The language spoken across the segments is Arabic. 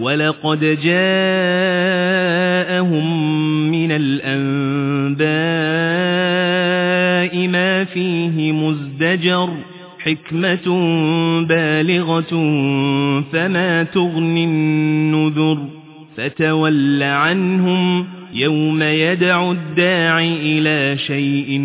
ولقد جاءهم من الأنباء ما فيه مزدجر حكمة بالغة فما تغني النذر فتول عنهم يوم يدع الداع إلى شيء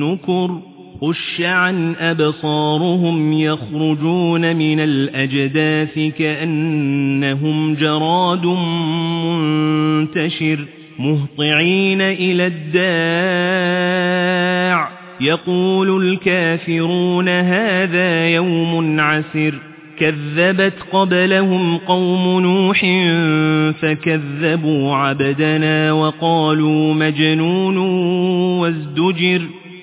نكر خش عن أبصارهم يخرجون من الأجداث كأنهم جراد منتشر مهطعين إلى الداع يقول الكافرون هذا يوم عسر كذبت قبلهم قوم نوح فكذبوا عبدنا وقالوا مجنون وازدجر